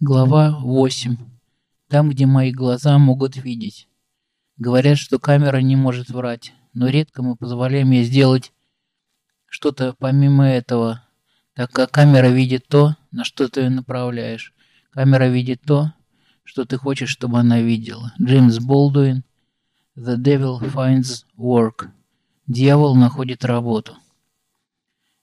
Глава 8. Там, где мои глаза могут видеть. Говорят, что камера не может врать, но редко мы позволяем ей сделать что-то помимо этого, так как камера видит то, на что ты ее направляешь. Камера видит то, что ты хочешь, чтобы она видела. Джеймс Болдуин. The Devil Finds Work. Дьявол находит работу.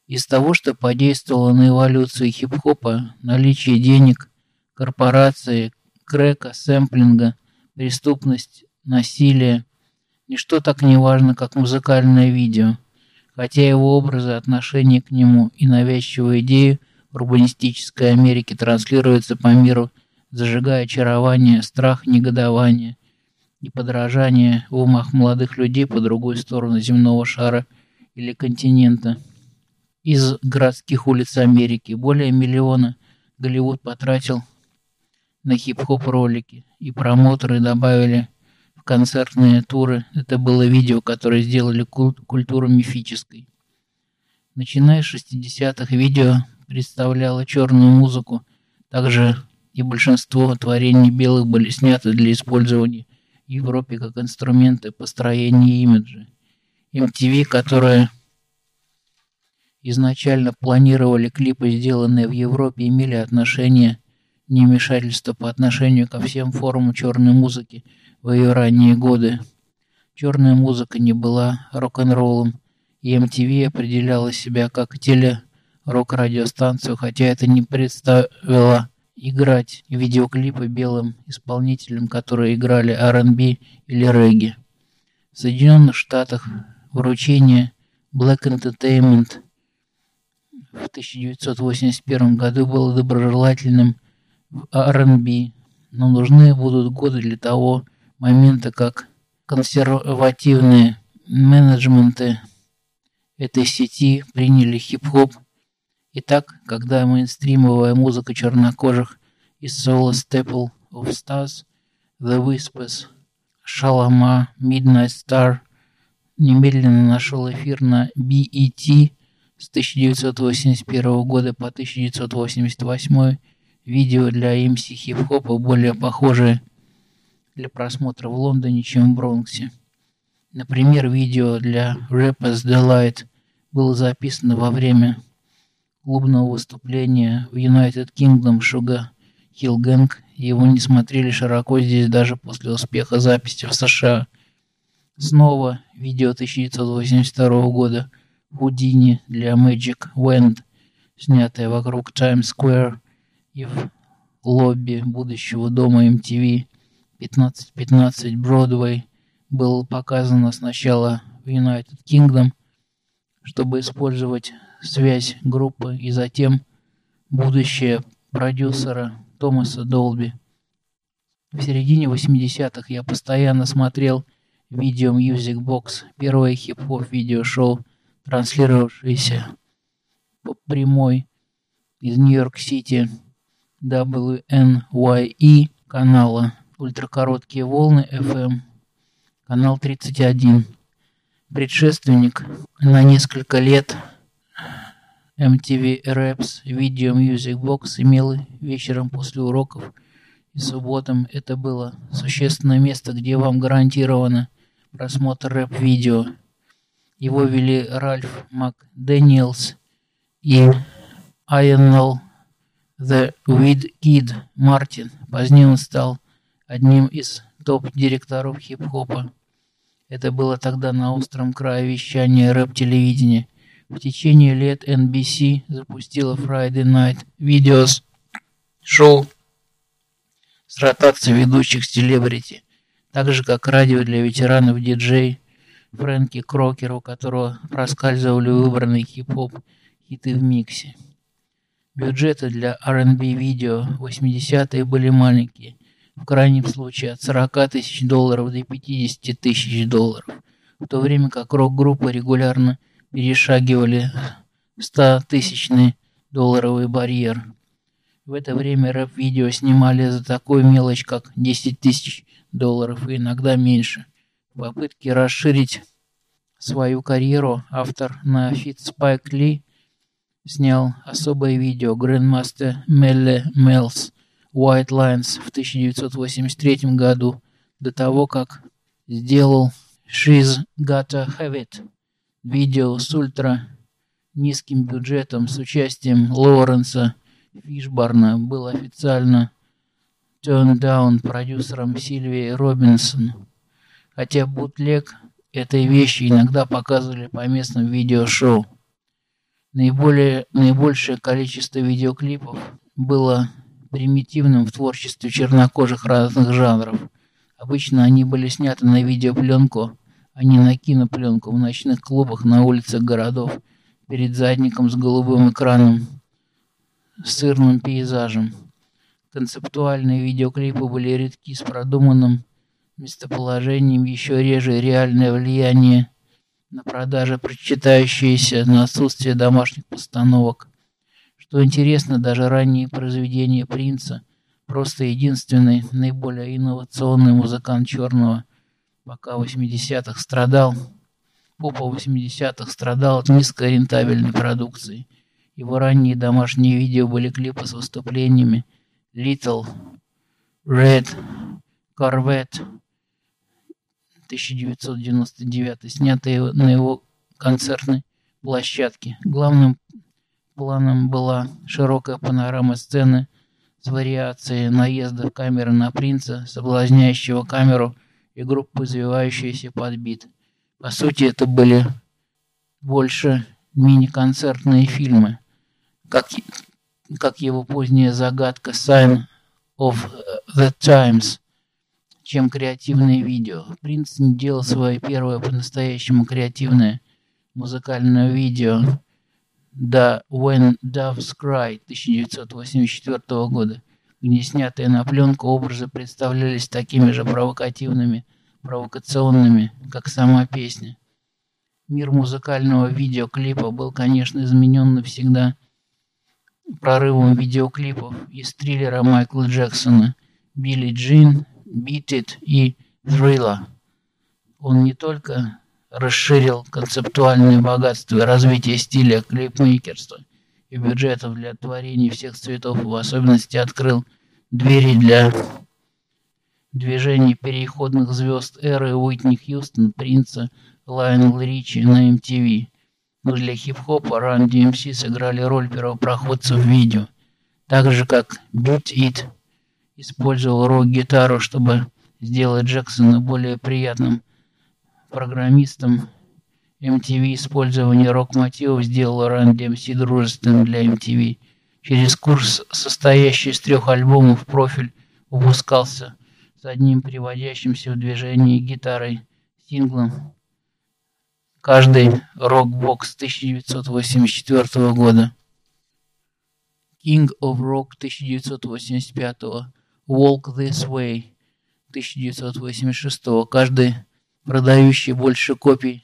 Из того, что подействовало на эволюцию хип-хопа, наличие денег – корпорации, крека, сэмплинга, преступность, насилие. Ничто так не важно, как музыкальное видео, хотя его образы, отношение к нему и навязчивые идеи урбанистической Америке транслируются по миру, зажигая очарование, страх, негодование и подражание в умах молодых людей по другой сторону земного шара или континента. Из городских улиц Америки более миллиона Голливуд потратил на хип-хоп ролики, и промоутеры добавили в концертные туры. Это было видео, которое сделали культ, культуру мифической. Начиная с 60-х, видео представляло черную музыку, также и большинство творений белых были сняты для использования в Европе как инструменты построения имиджа. MTV, которые изначально планировали клипы, сделанные в Европе, имели отношение невмешательство по отношению ко всем формам черной музыки в ее ранние годы. Черная музыка не была рок-н-роллом, и MTV определяла себя как теле-рок-радиостанцию, хотя это не представило играть видеоклипы белым исполнителям, которые играли R&B или регги. В Соединенных Штатах вручение Black Entertainment в 1981 году было доброжелательным R&B, но нужны будут годы для того момента, как консервативные менеджменты этой сети приняли хип-хоп. Итак, когда мейнстримовая музыка чернокожих из Soul Staple of Stars, The Whispers, Шалама, Midnight Star немедленно нашел эфир на BET с 1981 года по 1988 Видео для MC хип-хопа более похожее для просмотра в Лондоне, чем в Бронксе. Например, видео для Rappers Delight было записано во время клубного выступления в United Kingdom Sugar Hill Gang. Его не смотрели широко здесь даже после успеха записи в США. Снова видео 1982 года Houdini для Magic Wand, снятое вокруг Times Square и в лобби будущего дома MTV 1515 Бродвей было показано сначала в United Kingdom, чтобы использовать связь группы и затем будущее продюсера Томаса Долби. В середине 80-х я постоянно смотрел видео Music Box, первое хип-хоп видеошоу, транслировавшееся по прямой из Нью-Йорк-Сити WNYE канала ультракороткие волны FM, канал 31, предшественник на несколько лет MTV Raps Video Music Box имел вечером после уроков и субботам это было существенное место, где вам гарантировано просмотр рэп-видео. Его вели Ральф МакДэниелс и Айеннелл The Weed Kid Мартин. Позднее он стал одним из топ-директоров хип-хопа. Это было тогда на остром крае вещания рэп-телевидения. В течение лет NBC запустила Friday Night Videos шоу с ротацией ведущих селебрити, так же как радио для ветеранов диджей Фрэнки Крокер, у которого проскальзывали выбранные хип-хоп хиты в миксе. Бюджеты для R&B видео 80-е были маленькие, в крайнем случае от 40 тысяч долларов до 50 тысяч долларов, в то время как рок-группы регулярно перешагивали 100-тысячный долларовый барьер. В это время рэп-видео снимали за такую мелочь, как 10 тысяч долларов и иногда меньше. В попытке расширить свою карьеру автор на фит Спайк Ли снял особое видео Grandmaster Melle Mel's White Lines в 1983 году, до того, как сделал She's Gotta Have It, видео с ультра низким бюджетом с участием Лоуренса Фишборна был официально turned down продюсером Сильвией Робинсон, хотя бутлег этой вещи иногда показывали по местным видеошоу. Наиболее, наибольшее количество видеоклипов было примитивным в творчестве чернокожих разных жанров. Обычно они были сняты на видеопленку, а не на кинопленку в ночных клубах на улицах городов перед задником с голубым экраном, с сырным пейзажем. Концептуальные видеоклипы были редки с продуманным местоположением, еще реже реальное влияние на продажи, прочитающиеся на отсутствие домашних постановок. Что интересно, даже ранние произведения Принца, просто единственный, наиболее инновационный музыкант черного, пока в 80-х страдал, Попа 80-х страдал от низкой рентабельной продукции. Его ранние домашние видео были клипы с выступлениями Little Red Corvette 1999, снятые на его концертной площадке. Главным планом была широкая панорама сцены с вариацией наезда камеры на принца, соблазняющего камеру и группу, извивающуюся под бит. По сути, это были больше мини-концертные фильмы, как, как его поздняя загадка Sign of the Times, чем креативные видео. Принц не делал свое первое по-настоящему креативное музыкальное видео до When Doves Cry 1984 года, где снятые на пленку образы представлялись такими же провокативными, провокационными, как сама песня. Мир музыкального видеоклипа был, конечно, изменен навсегда прорывом видеоклипов из триллера Майкла Джексона «Билли Джин», «Beat It» и «Thriller». Он не только расширил концептуальное богатство и развитие стиля клипмейкерства и бюджетов для творений всех цветов, в особенности открыл двери для движений переходных звезд эры Уитни Хьюстон, Принца, Лайонел Ричи на MTV. Но для хип-хопа Run DMC сыграли роль первопроходцев в видео. Так же, как Beat It использовал рок-гитару, чтобы сделать Джексона более приятным программистом. MTV использование рок-мотивов сделало Run DMC дружественным для MTV. Через курс, состоящий из трех альбомов, профиль выпускался с одним приводящимся в движение гитарой синглом. Каждый рок-бокс 1984 года. King of Rock 1985, Walk This Way 1986, каждый продающий больше копий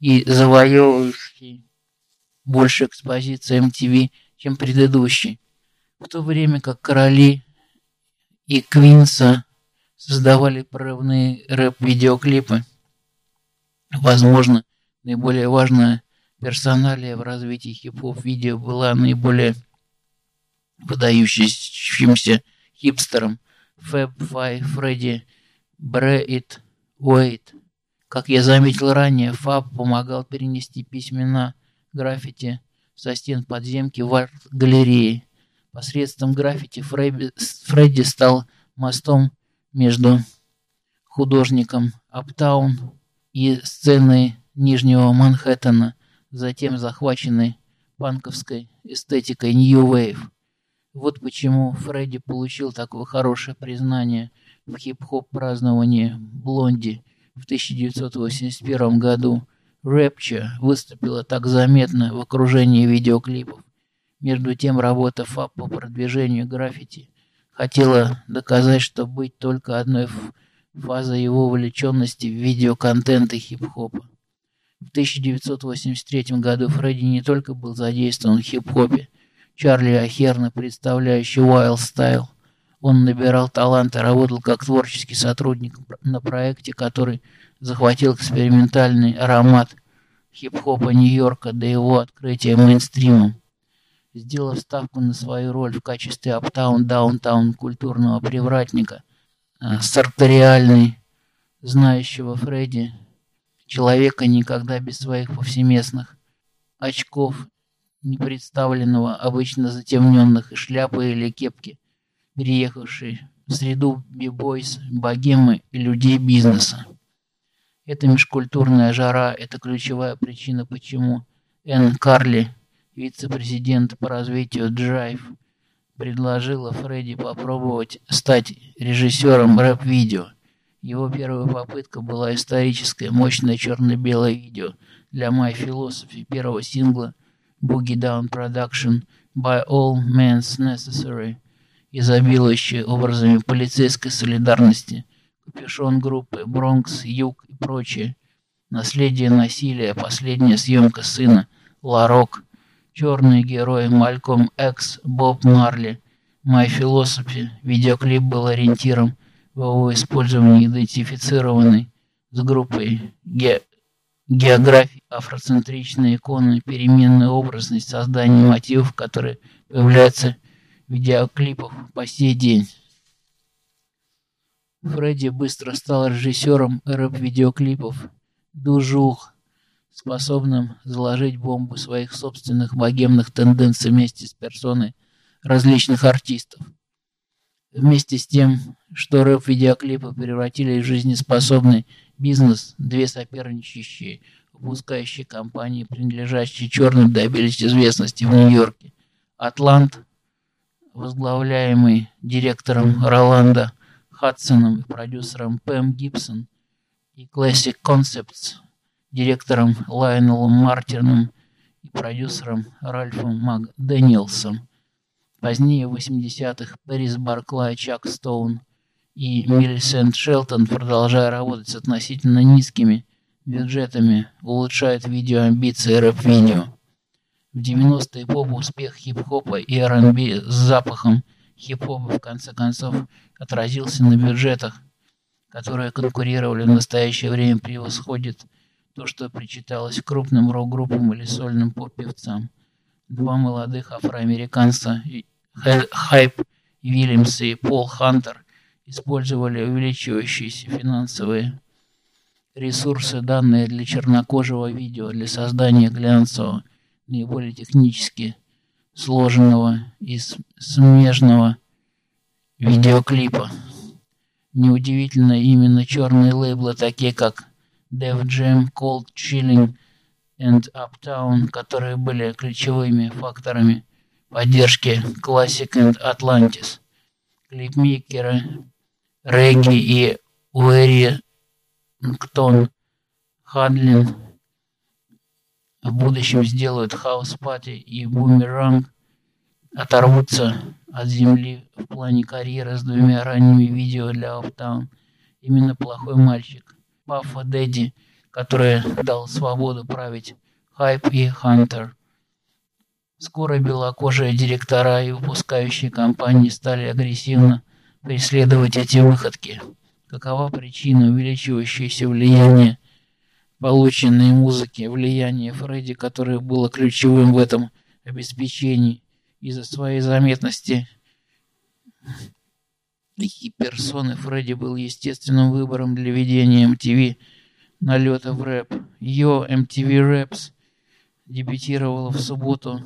и завоевывающий больше экспозиций MTV, чем предыдущий. В то время как короли и Квинса создавали прорывные рэп-видеоклипы. Возможно, наиболее важная персоналия в развитии хип-хоп видео была наиболее выдающимся хипстером Фэб Фай Фредди Брэит Уэйт. Как я заметил ранее, Фаб помогал перенести письмена граффити со стен подземки в арт-галереи. Посредством граффити Фредди стал мостом между художником Аптаун и сценой Нижнего Манхэттена, затем захваченной панковской эстетикой Wave. Вот почему Фредди получил такое хорошее признание в хип-хоп праздновании Блонди в 1981 году. Рэпча выступила так заметно в окружении видеоклипов. Между тем работа ФАП по продвижению граффити хотела доказать, что быть только одной фазой его увлеченности в видеоконтент и хип-хопа. В 1983 году Фредди не только был задействован в хип-хопе, Чарли Ахерна, представляющий Wild Style, он набирал талант и работал как творческий сотрудник на проекте, который захватил экспериментальный аромат хип-хопа Нью-Йорка до его открытия мейнстримом. сделав ставку на свою роль в качестве аптаун-даунтаун культурного привратника, э, сарториальный, знающего Фредди, человека никогда без своих повсеместных очков, не представленного обычно затемненных шляпы или кепки, переехавший в среду бибойс, богемы и людей бизнеса. Эта межкультурная жара – это ключевая причина, почему Энн Карли, вице-президент по развитию Drive, предложила Фредди попробовать стать режиссером рэп-видео. Его первая попытка была историческое, мощное черно-белое видео для My Philosophy первого сингла Boogie Down Production by All Means Necessary, изобилующее образами полицейской солидарности – капюшон группы, Бронкс, Юг и прочее. Наследие насилия, последняя съемка сына, Ларок, черный герой Мальком Экс, Боб Марли, My Philosophy. Видеоклип был ориентиром в его использовании идентифицированной с группой ге географии, афроцентричные иконы, переменная образность, создание мотивов, которые появляются в видеоклипах по сей день. Фредди быстро стал режиссером рэп-видеоклипов «Дужух», способным заложить бомбу своих собственных богемных тенденций вместе с персоной различных артистов. Вместе с тем, что рэп-видеоклипы превратили в жизнеспособный бизнес, две соперничающие, выпускающие компании, принадлежащие черным, добились известности в Нью-Йорке. «Атлант», возглавляемый директором Роланда Хадсоном и продюсером Пэм Гибсон и Classic Concepts, директором Лайонелом Мартином и продюсером Ральфом МакДэниелсом. Позднее, в 80-х, Пэрис Барклай, Чак Стоун и Миллисент Шелтон, продолжая работать с относительно низкими бюджетами, улучшают видеоамбиции рэп-видео. В 90-е поп успех хип-хопа и R&B с запахом хип-хопа в конце концов отразился на бюджетах, которые конкурировали в настоящее время превосходит то, что причиталось крупным рок-группам или сольным поп-певцам. Два молодых афроамериканца, Хайп Вильямс и Пол Хантер, использовали увеличивающиеся финансовые ресурсы, данные для чернокожего видео для создания глянцевого, наиболее технически сложенного и смежного видеоклипа. Неудивительно, именно черные лейблы, такие как Def Jam, Cold Chilling and Uptown, которые были ключевыми факторами поддержки Classic and Atlantis. Клипмейкеры Регги и Уэрингтон Хадлин в будущем сделают Party и Boomerang оторвутся от земли в плане карьеры с двумя ранними видео для Uptown. Именно плохой мальчик, Паффа Дэдди, который дал свободу править Хайп и Хантер. Скоро белокожие директора и выпускающие компании стали агрессивно преследовать эти выходки. Какова причина увеличивающееся влияние полученной музыки, влияние Фредди, которое было ключевым в этом обеспечении из-за своей заметности и персоны Фредди был естественным выбором для ведения MTV налета в рэп. Йо MTV Raps дебютировала в субботу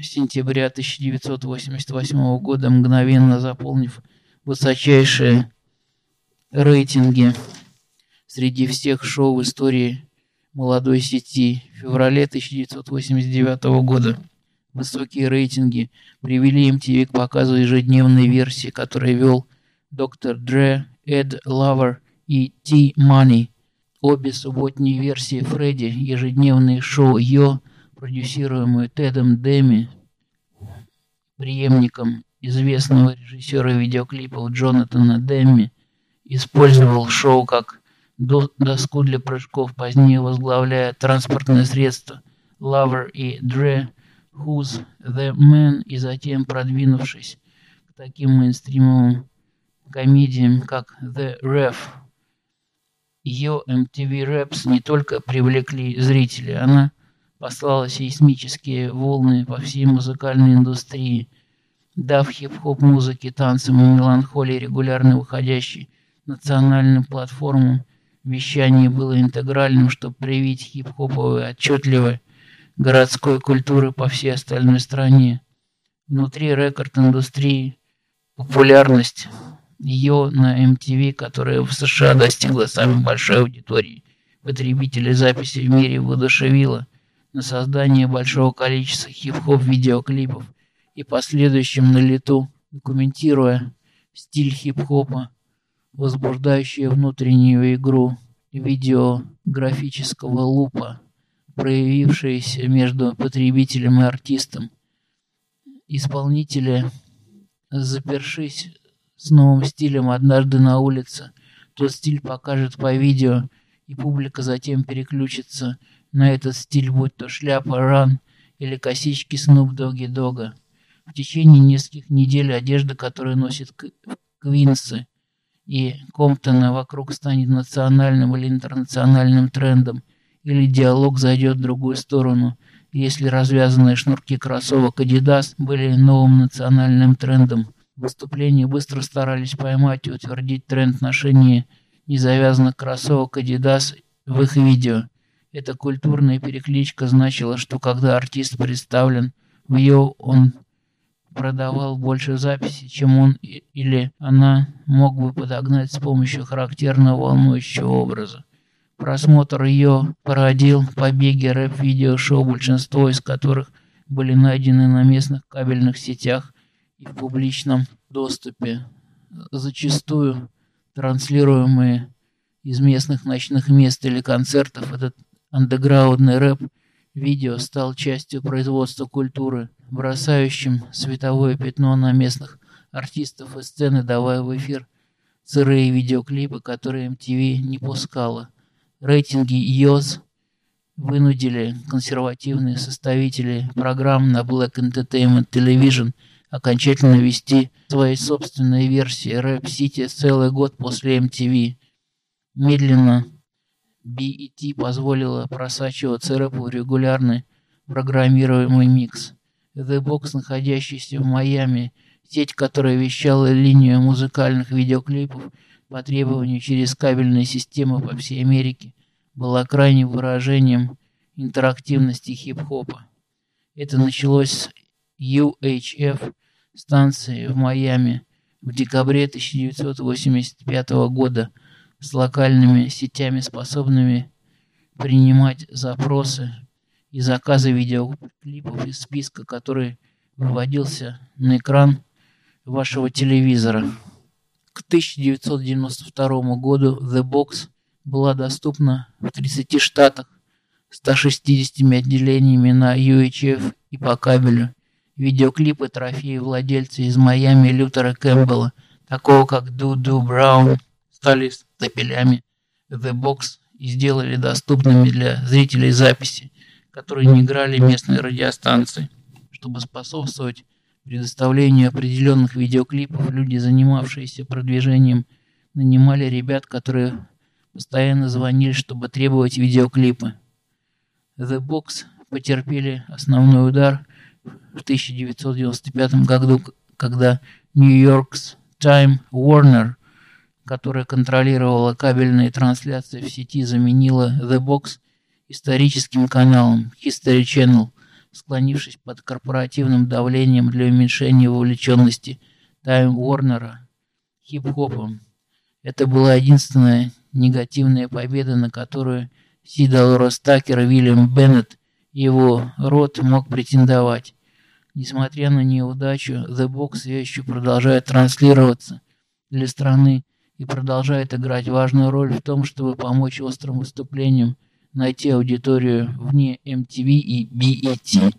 сентября 1988 года, мгновенно заполнив высочайшие рейтинги среди всех шоу в истории молодой сети в феврале 1989 года. Высокие рейтинги привели MTV к показу ежедневной версии, которую вел доктор Дре, Эд Лавер и Ти Мани. Обе субботние версии Фредди, ежедневные шоу Yo, продюсируемые Тедом Дэми, преемником известного режиссера видеоклипов Джонатана Дэмми, использовал шоу как доску для прыжков, позднее возглавляя транспортное средство Лавер и Дре, Who's the Man, и затем продвинувшись к таким мейнстримовым комедиям, как The Ref. Yo! MTV Raps не только привлекли зрителей, она послала сейсмические волны по всей музыкальной индустрии, дав хип-хоп музыке, танцам и меланхолии регулярно выходящей национальным платформам, вещание было интегральным, чтобы привить хип-хоповые отчетливые городской культуры по всей остальной стране. Внутри рекорд-индустрии популярность ее на MTV, которая в США достигла самой большой аудитории. Потребителей записи в мире, воодушевила на создание большого количества хип-хоп видеоклипов и последующим на лету, документируя стиль хип-хопа, возбуждающий внутреннюю игру видеографического лупа, проявившиеся между потребителем и артистом. Исполнители, запершись с новым стилем однажды на улице, тот стиль покажет по видео, и публика затем переключится на этот стиль, будь то шляпа Ран или косички Снуп Доги Дога. В течение нескольких недель одежда, которую носит Квинсы и Комптона вокруг станет национальным или интернациональным трендом, или диалог зайдет в другую сторону, если развязанные шнурки кроссовок Adidas были новым национальным трендом. Выступления быстро старались поймать и утвердить тренд ношения незавязанных кроссовок Adidas в их видео. Эта культурная перекличка значила, что когда артист представлен в ее, он продавал больше записей, чем он или она мог бы подогнать с помощью характерного волнующего образа. Просмотр ее породил побеги рэп-видеошоу, большинство из которых были найдены на местных кабельных сетях и в публичном доступе, зачастую транслируемые из местных ночных мест или концертов. Этот андеграундный рэп видео стал частью производства культуры, бросающим световое пятно на местных артистов и сцены, давая в эфир сырые видеоклипы, которые MTV не пускала. Рейтинги iOS вынудили консервативные составители программ на Black Entertainment Television окончательно вести свои собственные версии Rap City целый год после MTV. Медленно BET позволила просачиваться рэпу в регулярный программируемый микс. The Box, находящийся в Майами, сеть, которая вещала линию музыкальных видеоклипов по требованию через кабельные системы по всей Америке, была крайним выражением интерактивности хип-хопа. Это началось с UHF станции в Майами в декабре 1985 года с локальными сетями, способными принимать запросы и заказы видеоклипов из списка, который выводился на экран вашего телевизора. К 1992 году The Box была доступна в 30 штатах, 160 отделениями на UHF и по кабелю. Видеоклипы трофеи владельца из Майами Лютера Кэмпбелла, такого как Ду-Ду Браун, стали стапелями The Box и сделали доступными для зрителей записи, которые не играли местные радиостанции. Чтобы способствовать предоставлению определенных видеоклипов, люди, занимавшиеся продвижением, нанимали ребят, которые постоянно звонили, чтобы требовать видеоклипы. The Box потерпели основной удар в 1995 году, когда New York's Time Warner, которая контролировала кабельные трансляции в сети, заменила The Box историческим каналом History Channel, склонившись под корпоративным давлением для уменьшения вовлеченности Time Warner хип-хопом. Это была единственная негативная победа, на которую Сидал Ростакер Вильям Беннет и его род мог претендовать. Несмотря на неудачу, The Box все еще продолжает транслироваться для страны и продолжает играть важную роль в том, чтобы помочь острым выступлениям найти аудиторию вне MTV и BET.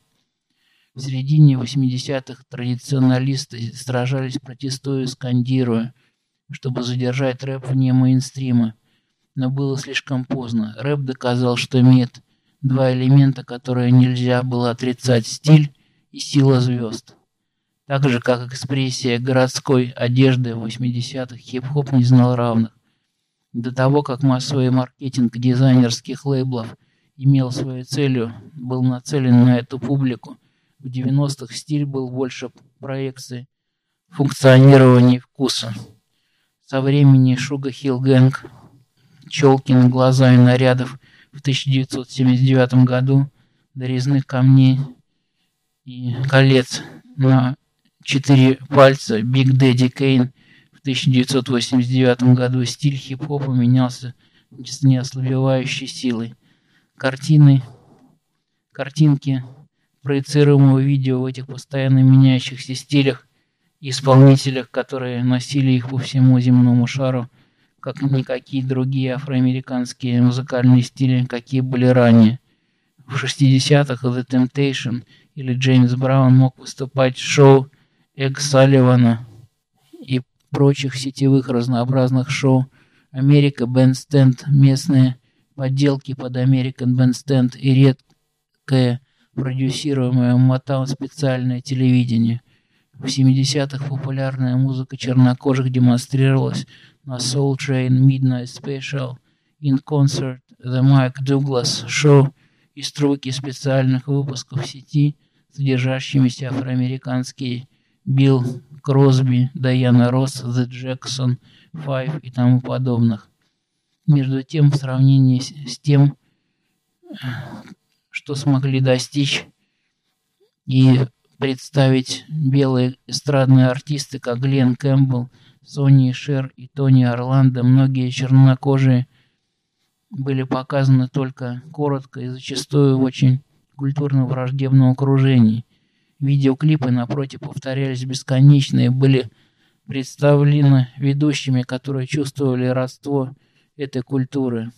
В середине 80-х традиционалисты сражались, протестуя, скандируя, чтобы задержать рэп вне мейнстрима. Но было слишком поздно. Рэп доказал, что имеет два элемента, которые нельзя было отрицать – стиль и сила звезд. Так же, как экспрессия городской одежды в 80-х, хип-хоп не знал равных. До того, как массовый маркетинг дизайнерских лейблов имел своей целью, был нацелен на эту публику. В 90-х стиль был больше проекции функционирования вкуса. Со времени Шуга Хилл Гэнг, Челкин глаза и нарядов в 1979 году до камней и колец на четыре пальца Биг Дэдди Кейн 1989 году стиль хип-хопа менялся с неослабевающей силой. Картины, картинки проецируемого видео в этих постоянно меняющихся стилях и исполнителях, которые носили их по всему земному шару, как никакие другие афроамериканские музыкальные стили, какие были ранее. В 60-х The Temptation или Джеймс Браун мог выступать в шоу Эк Салливана прочих сетевых разнообразных шоу Америка Бендстенд, местные подделки под American Bandstand и редкое продюсируемое Мотаун специальное телевидение. В 70-х популярная музыка чернокожих демонстрировалась на Soul Train Midnight Special, In Concert, The Mike Douglas Show и строки специальных выпусков сети, содержащимися афроамериканские Билл Кросби, Дайана Росс, The Jackson Five и тому подобных. Между тем, в сравнении с тем, что смогли достичь и представить белые эстрадные артисты, как Глен Кэмпбелл, Сони Шер и Тони Орландо, многие чернокожие были показаны только коротко и зачастую в очень культурно-враждебном окружении. Видеоклипы, напротив, повторялись бесконечно и были представлены ведущими, которые чувствовали родство этой культуры.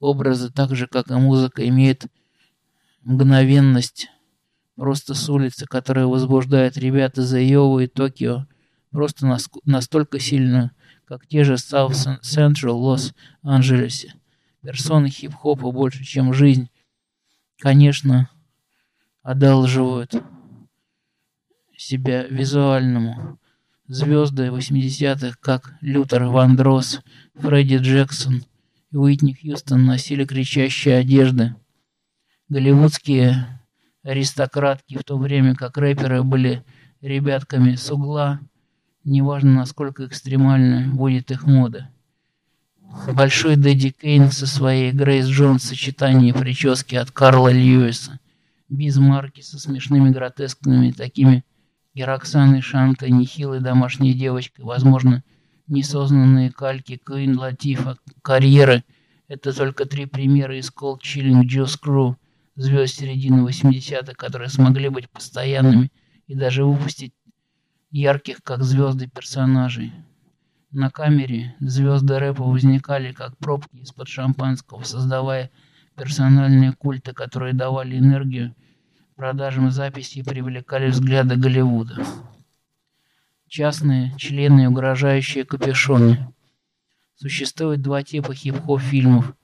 Образы, так же как и музыка, имеют мгновенность просто с улицы, которая возбуждает ребят из Айовы и Токио, просто настолько сильно, как те же South Central Лос-Анджелесе. Персоны хип-хопа больше, чем жизнь, конечно, одалживают себя визуальному. Звезды 80-х, как Лютер Вандрос, Фредди Джексон и Уитни Хьюстон, носили кричащие одежды. Голливудские аристократки в то время как рэперы были ребятками с угла, неважно насколько экстремально будет их мода. Большой Дэдди Кейн со своей Грейс Джонс сочетание прически от Карла Льюиса, Биз Марки со смешными гротескными такими и Роксаны Шанта, нехилой домашней девочкой, возможно, несознанные кальки Куин Латифа, карьеры — это только три примера из Cold Chilling Juice Crew, звезд середины 80-х, которые смогли быть постоянными и даже выпустить ярких, как звезды, персонажей. На камере звезды рэпа возникали как пробки из-под шампанского, создавая персональные культы, которые давали энергию продажам записей привлекали взгляды Голливуда. Частные, члены, угрожающие капюшоны. Существует два типа хип-хоп фильмов.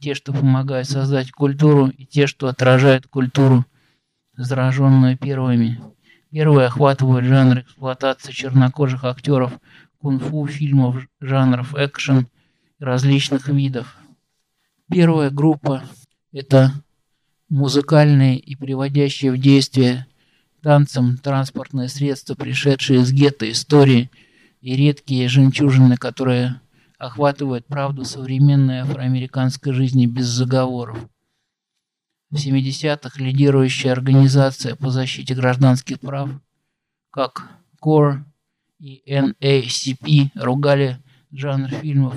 Те, что помогают создать культуру, и те, что отражают культуру, зараженную первыми. Первые охватывают жанр эксплуатации чернокожих актеров, кунг-фу фильмов, жанров экшен и различных видов. Первая группа – это музыкальные и приводящие в действие танцем транспортные средства, пришедшие из гетто истории и редкие жемчужины, которые охватывают правду современной афроамериканской жизни без заговоров. В 70-х лидирующая организация по защите гражданских прав, как CORE и NACP, ругали жанр фильмов,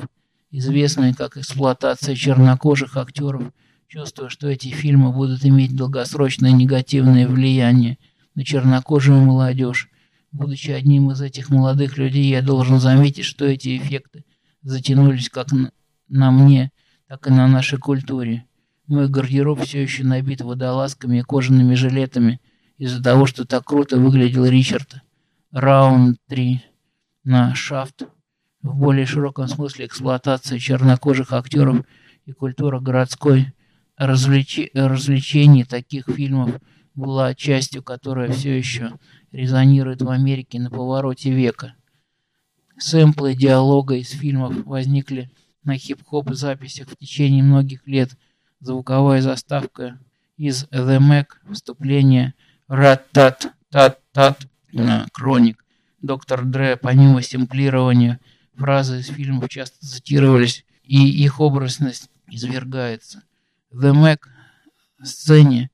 известный как эксплуатация чернокожих актеров – чувствуя, что эти фильмы будут иметь долгосрочное негативное влияние на чернокожую молодежь. Будучи одним из этих молодых людей, я должен заметить, что эти эффекты затянулись как на мне, так и на нашей культуре. Мой гардероб все еще набит водолазками и кожаными жилетами из-за того, что так круто выглядел Ричард. Раунд 3 на шафт. В более широком смысле эксплуатация чернокожих актеров и культура городской развлеч... развлечений таких фильмов была частью, которая все еще резонирует в Америке на повороте века. Сэмплы диалога из фильмов возникли на хип-хоп записях в течение многих лет. Звуковая заставка из The Mac, вступление «Рат-тат-тат-тат», «Кроник», «Доктор Дре», помимо симплирования, фразы из фильмов часто цитировались, и их образность извергается. The Mac сцене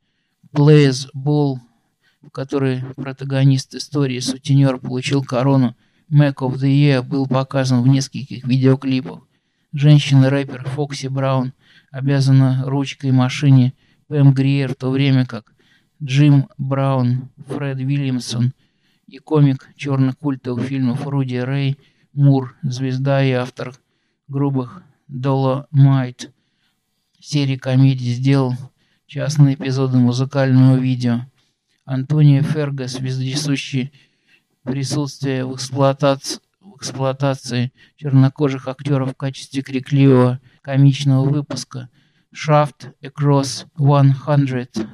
Plays Ball, в которой протагонист истории сутенер получил корону Mac of the Year, был показан в нескольких видеоклипах. Женщина-рэпер Фокси Браун обязана ручкой машине Пэм Гриер, в то время как Джим Браун, Фред Уильямсон и комик черных культовых фильмов Руди Рэй Мур, звезда и автор грубых Доломайт серии комедий, сделал частные эпизоды музыкального видео. Антонио Фергас, вездесущий присутствие в эксплуатации, в эксплуатации чернокожих актеров в качестве крикливого комичного выпуска Shaft Across 100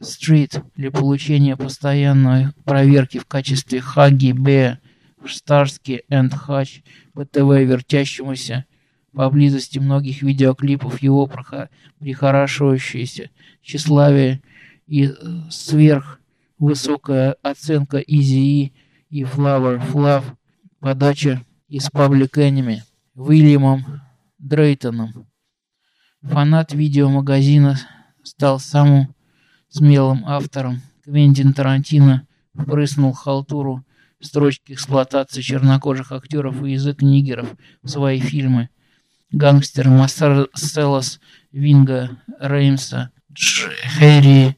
Street для получения постоянной проверки в качестве Хаги Б в Старске энд Хач ПТВ вертящемуся поблизости многих видеоклипов его прихорашивающееся тщеславие и э, сверхвысокая оценка Изи и Flower Flav, подача из Public Enemy, Уильямом Дрейтоном. Фанат видеомагазина стал самым смелым автором. Квентин Тарантино впрыснул халтуру строчки эксплуатации чернокожих актеров и язык нигеров в свои фильмы. Гангстер Марселос Винга Реймса Хэри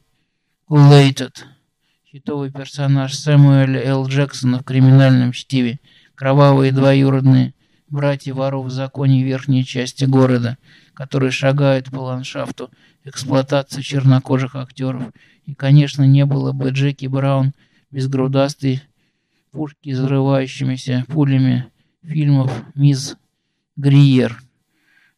Кулейтед хитовый персонаж Сэмюэля Л. Джексона в криминальном чтиве, кровавые двоюродные братья воров в законе верхней части города, которые шагают по ландшафту эксплуатации чернокожих актеров. И, конечно, не было бы Джеки Браун без грудастой пушки взрывающимися пулями фильмов «Мисс Гриер».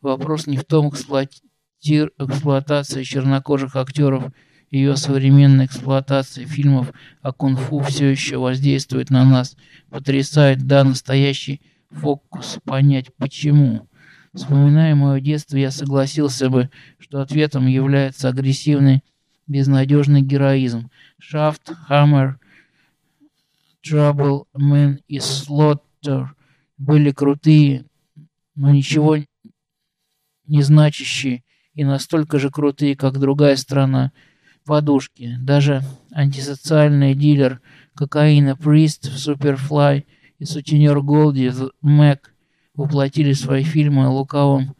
Вопрос не в том, эксплуатация чернокожих актеров – ее современная эксплуатация фильмов о кунг-фу все еще воздействует на нас, потрясает, да, настоящий фокус понять почему. Вспоминая мое детство, я согласился бы, что ответом является агрессивный, безнадежный героизм. Шафт, Хаммер, Trouble, Man и Slaughter были крутые, но ничего не значащие и настолько же крутые, как другая страна подушки. Даже антисоциальный дилер кокаина Прист в Суперфлай и сутенер Голди в Мэг воплотили свои фильмы лукавым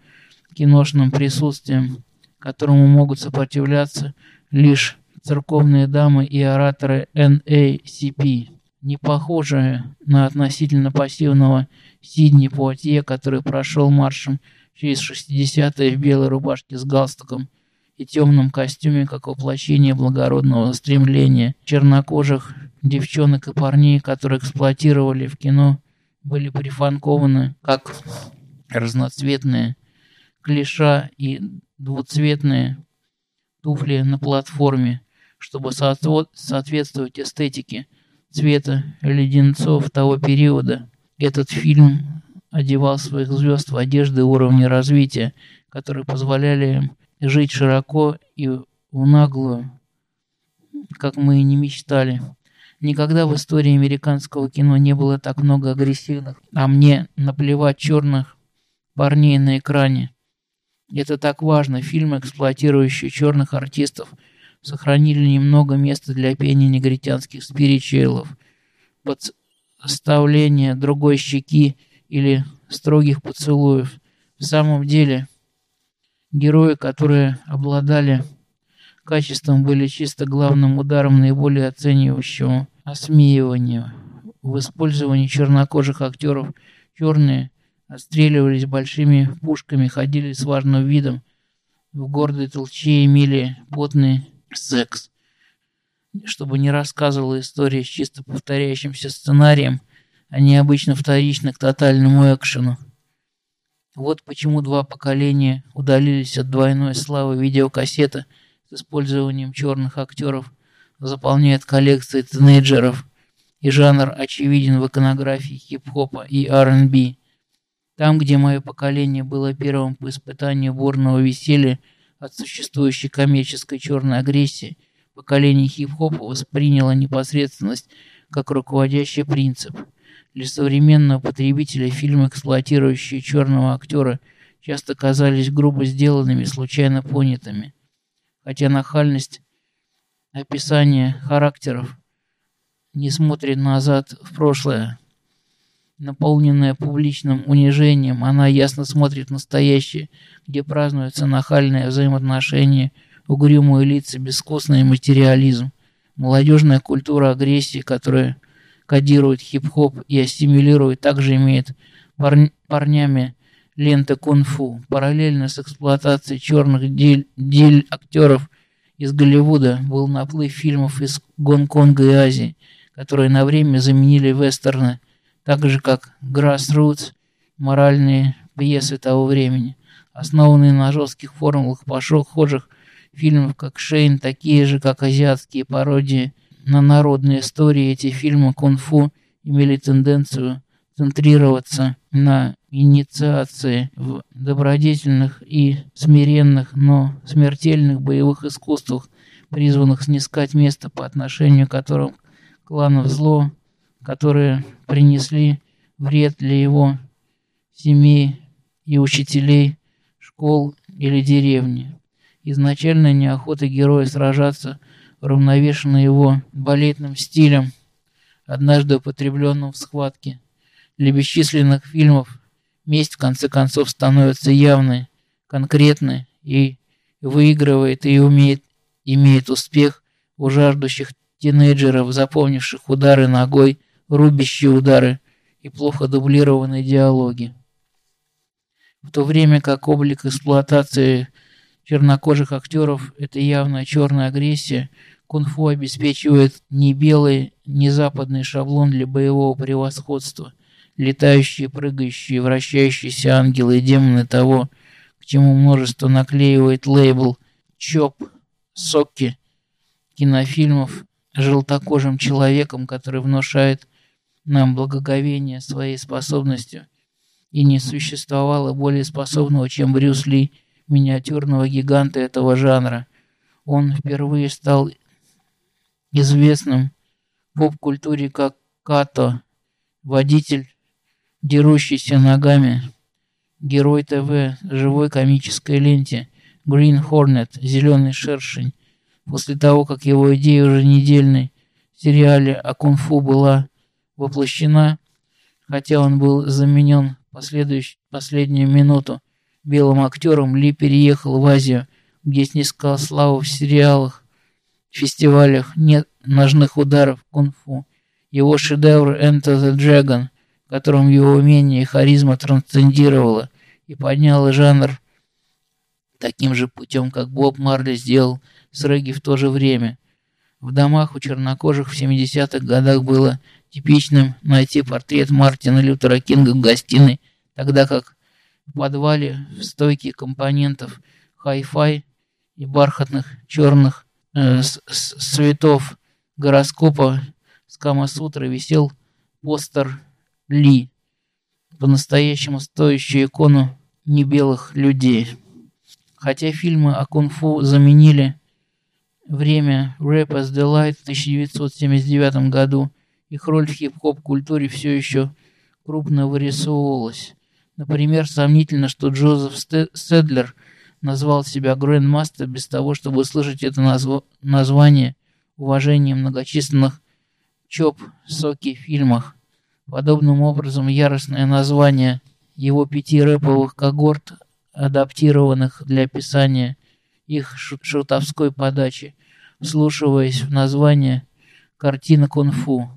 киношным присутствием, которому могут сопротивляться лишь церковные дамы и ораторы NACP, не похожие на относительно пассивного Сидни Пуатье, который прошел маршем через 60-е в белой рубашке с галстуком и темном костюме, как воплощение благородного стремления чернокожих девчонок и парней, которые эксплуатировали в кино, были прифанкованы как разноцветные клиша и двуцветные туфли на платформе, чтобы соответствовать эстетике цвета леденцов того периода. Этот фильм одевал своих звезд в одежды уровня развития, которые позволяли им жить широко и в наглую, как мы и не мечтали. Никогда в истории американского кино не было так много агрессивных, а мне наплевать черных парней на экране. Это так важно. Фильмы, эксплуатирующие черных артистов, сохранили немного места для пения негритянских спиричуэлов, подставления другой щеки или строгих поцелуев. В самом деле, Герои, которые обладали качеством, были чисто главным ударом наиболее оценивающего осмеивания. В использовании чернокожих актеров черные отстреливались большими пушками, ходили с важным видом, в гордой толче имели потный секс. Чтобы не рассказывала история с чисто повторяющимся сценарием, а не обычно вторично к тотальному экшену. Вот почему два поколения удалились от двойной славы видеокассета с использованием черных актеров, заполняет коллекции тинейджеров, и жанр очевиден в иконографии хип-хопа и R&B. Там, где мое поколение было первым по испытанию бурного веселья от существующей коммерческой черной агрессии, поколение хип-хопа восприняло непосредственность как руководящий принцип. Для современного потребителя фильмы, эксплуатирующие черного актера, часто казались грубо сделанными, случайно понятыми. Хотя нахальность описания характеров не смотрит назад в прошлое, наполненная публичным унижением, она ясно смотрит в настоящее, где празднуются нахальные взаимоотношения, угрюмые лица, бескостный материализм, молодежная культура агрессии, которая кодирует хип-хоп и ассимилирует, также имеет пар парнями лента кунг-фу. Параллельно с эксплуатацией черных дель, актеров из Голливуда был наплыв фильмов из Гонконга и Азии, которые на время заменили вестерны – так же как Grassroots, моральные пьесы того времени, основанные на жестких формулах похожих фильмов, как Шейн, такие же, как азиатские пародии на народные истории. Эти фильмы кунг-фу имели тенденцию центрироваться на инициации в добродетельных и смиренных, но смертельных боевых искусствах, призванных снискать место по отношению к которым кланов зло которые принесли вред для его семей и учителей, школ или деревни. Изначальная неохота героя сражаться равновешена его балетным стилем, однажды употребленным в схватке. Для бесчисленных фильмов месть в конце концов становится явной, конкретной и выигрывает и умеет, имеет успех у жаждущих тинейджеров, запомнивших удары ногой рубящие удары и плохо дублированные диалоги. В то время как облик эксплуатации чернокожих актеров – это явная черная агрессия, кунг-фу обеспечивает не белый, не западный шаблон для боевого превосходства, летающие, прыгающие, вращающиеся ангелы и демоны того, к чему множество наклеивает лейбл «ЧОП», «СОККИ», кинофильмов желтокожим человеком, который внушает нам благоговение своей способностью, и не существовало более способного, чем Брюс Ли, миниатюрного гиганта этого жанра. Он впервые стал известным в поп-культуре как Като, водитель, дерущийся ногами, герой ТВ, живой комической ленте, Green Hornet, зеленый шершень. После того, как его идея уже недельной в сериале о кунг-фу была воплощена, хотя он был заменен последующ... последнюю минуту белым актером, Ли переехал в Азию, где снискал славу в сериалах, фестивалях нет ножных ударов кунг-фу. Его шедевр «Enter the Dragon», которым его умение и харизма трансцендировало и подняло жанр таким же путем, как Боб Марли сделал с регги в то же время. В домах у чернокожих в 70-х годах было типичным найти портрет Мартина Лютера Кинга в гостиной, тогда как в подвале в стойке компонентов хай-фай и бархатных черных э, гороскопа с Кама-сутры висел постер Ли, по-настоящему стоящую икону небелых людей. Хотя фильмы о кунг-фу заменили время Rapper's Delight в 1979 году, их роль в хип-хоп культуре все еще крупно вырисовывалась. Например, сомнительно, что Джозеф Седлер назвал себя Грандмастер без того, чтобы услышать это назв... название уважением многочисленных чоп соки фильмах. Подобным образом яростное название его пяти рэповых когорт, адаптированных для описания их шутовской подачи, вслушиваясь в название картина кунг-фу.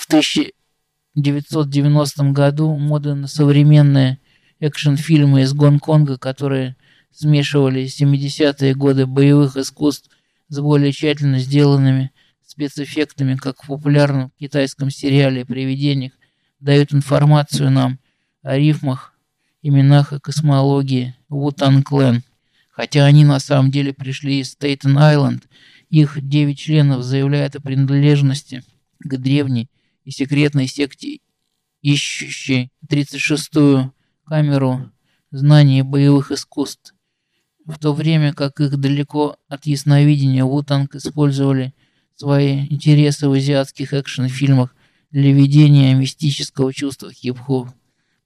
В 1990 году мода на современные экшн-фильмы из Гонконга, которые смешивали 70-е годы боевых искусств с более тщательно сделанными спецэффектами, как в популярном китайском сериале «Привидениях», дают информацию нам о рифмах, именах и космологии Вутан Клен. Хотя они на самом деле пришли из Стейтен-Айленд, их девять членов заявляют о принадлежности к древней и секретной секте, ищущей 36-ю камеру знаний боевых искусств, в то время как их далеко от ясновидения Вутанг использовали свои интересы в азиатских экшн-фильмах для ведения мистического чувства хип-хоп.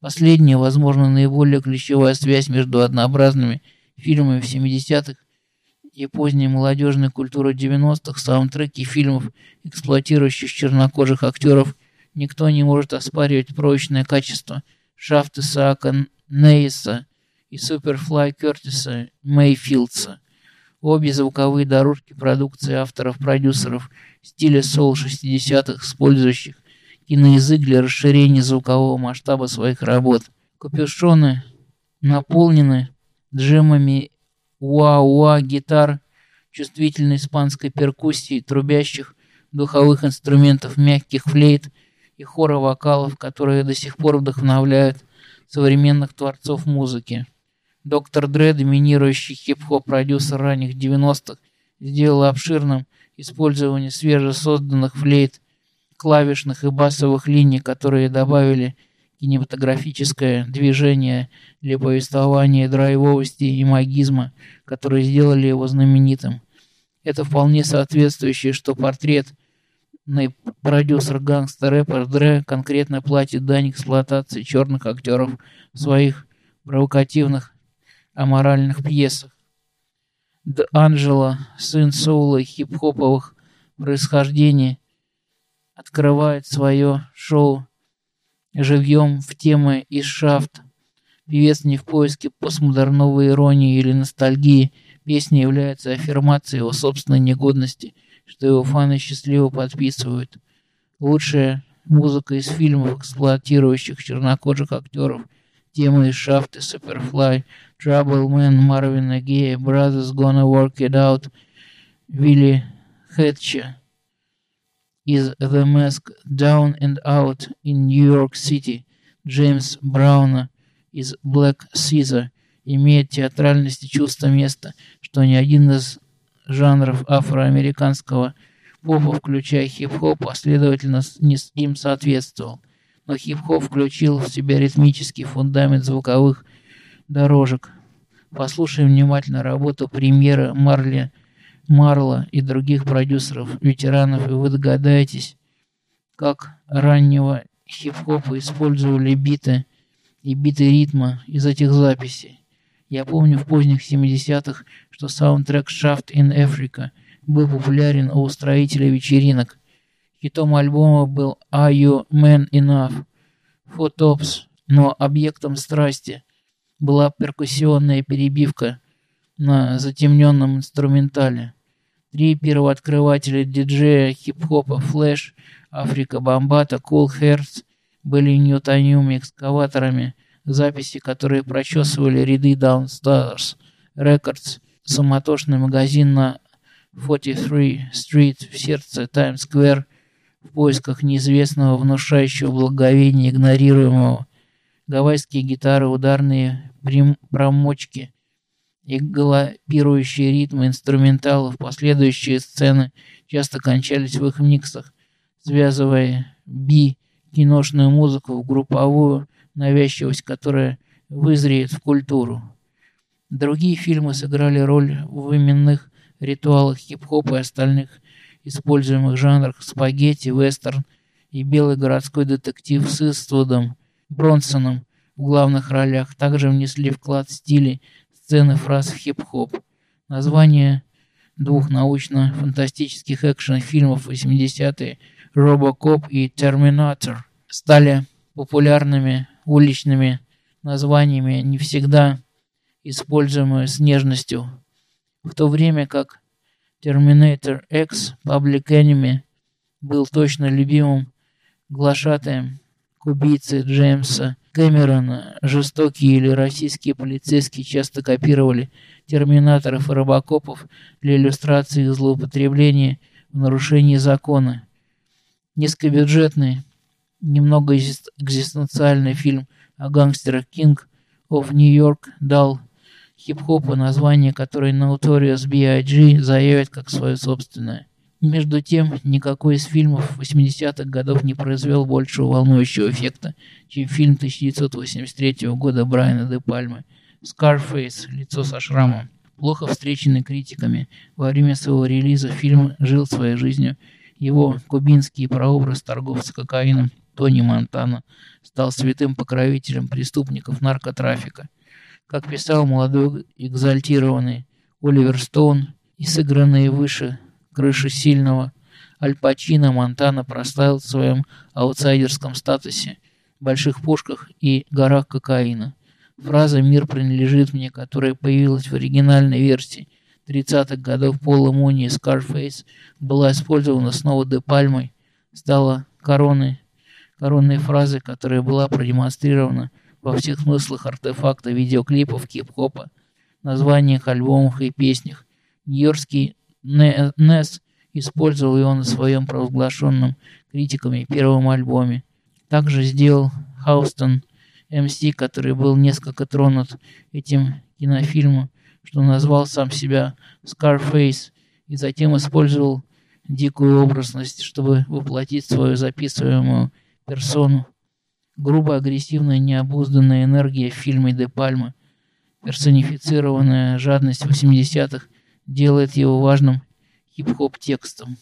Последняя, возможно, наиболее ключевая связь между однообразными фильмами в 70-х и поздней молодежной культурой 90-х, саундтреки фильмов, эксплуатирующих чернокожих актеров, никто не может оспаривать прочное качество Шафта Саака Нейса и Суперфлай Кертиса Мейфилдса. Обе звуковые дорожки продукции авторов-продюсеров стиля соул 60-х, использующих киноязык для расширения звукового масштаба своих работ. Капюшоны наполнены джемами уа-уа гитар, чувствительной испанской перкуссии, трубящих духовых инструментов, мягких флейт и хора вокалов, которые до сих пор вдохновляют современных творцов музыки. Доктор Дре, доминирующий хип-хоп продюсер ранних 90-х, сделал обширным использование свежесозданных флейт, клавишных и басовых линий, которые добавили кинематографическое движение для повествования драйвовости и магизма, которые сделали его знаменитым. Это вполне соответствующее, что портрет продюсер гангстер-рэпер Дре конкретно платит дань эксплуатации черных актеров в своих провокативных аморальных пьесах. Д. Анджело, сын соула хип-хоповых происхождений, открывает свое шоу живьем в темы из шафт. Певец не в поиске постмодерновой иронии или ностальгии. Песня является аффирмацией его собственной негодности, что его фаны счастливо подписывают. Лучшая музыка из фильмов, эксплуатирующих чернокожих актеров, темы из шафты Superfly, Trouble Man, Марвина Гея, Brothers Gonna Work It Out, Вилли Хэтча из The Mask Down and Out in New York City Джеймс Брауна из Black Caesar имеет театральность и чувство места, что ни один из жанров афроамериканского попа, включая хип-хоп, последовательно не им соответствовал. Но хип-хоп включил в себя ритмический фундамент звуковых дорожек. Послушаем внимательно работу премьера Марли Марла и других продюсеров, ветеранов, и вы догадаетесь, как раннего хип-хопа использовали биты и биты ритма из этих записей. Я помню в поздних 70-х, что саундтрек Shaft in Africa был популярен у устроителей вечеринок. Хитом альбома был Are You Man Enough? Photops, но объектом страсти была перкуссионная перебивка на затемненном инструментале. Три первооткрывателя диджея хип-хопа Флэш, Африка Бомбата, Cool Hertz были ньютониум экскаваторами, записи, которые прочесывали ряды Downstairs Records, суматошный магазин на 43 Street в сердце Таймс-сквер в поисках неизвестного внушающего благовения игнорируемого. Гавайские гитары, ударные промочки, и галопирующие ритмы инструменталов, последующие сцены часто кончались в их миксах, связывая би киношную музыку в групповую навязчивость, которая вызреет в культуру. Другие фильмы сыграли роль в именных ритуалах хип-хопа и остальных используемых жанрах спагетти, вестерн и белый городской детектив с Иствудом, Бронсоном в главных ролях также внесли вклад в стили сцены фраз хип-хоп. Названия двух научно-фантастических экшн-фильмов 80-е «Робокоп» и «Терминатор» стали популярными уличными названиями, не всегда используемые с нежностью, в то время как Terminator X Public Enemy был точно любимым глашатаем к убийце Джеймса Кэмерона жестокие или российские полицейские часто копировали терминаторов и робокопов для иллюстрации их злоупотребления в нарушении закона. Низкобюджетный, немного экзистенциальный фильм о гангстерах of New York дал хип-хопу название, которое Notorious B.I.G. заявит как свое собственное. Между тем, никакой из фильмов 80-х годов не произвел большего волнующего эффекта, чем фильм 1983 года Брайана де Пальмы «Scarface. Лицо со шрамом». Плохо встреченный критиками, во время своего релиза фильм жил своей жизнью. Его кубинский прообраз торговца кокаином Тони Монтана стал святым покровителем преступников наркотрафика. Как писал молодой экзальтированный Оливер Стоун и сыгранные выше крыши сильного, Аль Пачино Монтана прославил в своем аутсайдерском статусе, больших пушках и горах кокаина. Фраза «мир принадлежит мне», которая появилась в оригинальной версии 30-х годов Пола Муни и Scarface, была использована снова Де Пальмой, стала короной, коронной фразой, которая была продемонстрирована во всех смыслах артефакта, видеоклипов, хип-хопа, названиях, альбомах и песнях. Нью-Йоркский Несс использовал его на своем провозглашенном критиками первом альбоме. Также сделал Хаустон МС, который был несколько тронут этим кинофильмом, что назвал сам себя Scarface и затем использовал дикую образность, чтобы воплотить свою записываемую персону. Грубо агрессивная необузданная энергия в фильме Де Пальма, персонифицированная жадность 80-х делает его важным хип-хоп текстом.